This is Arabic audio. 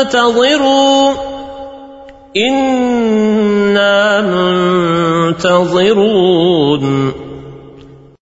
فانتظروا إنا منتظرون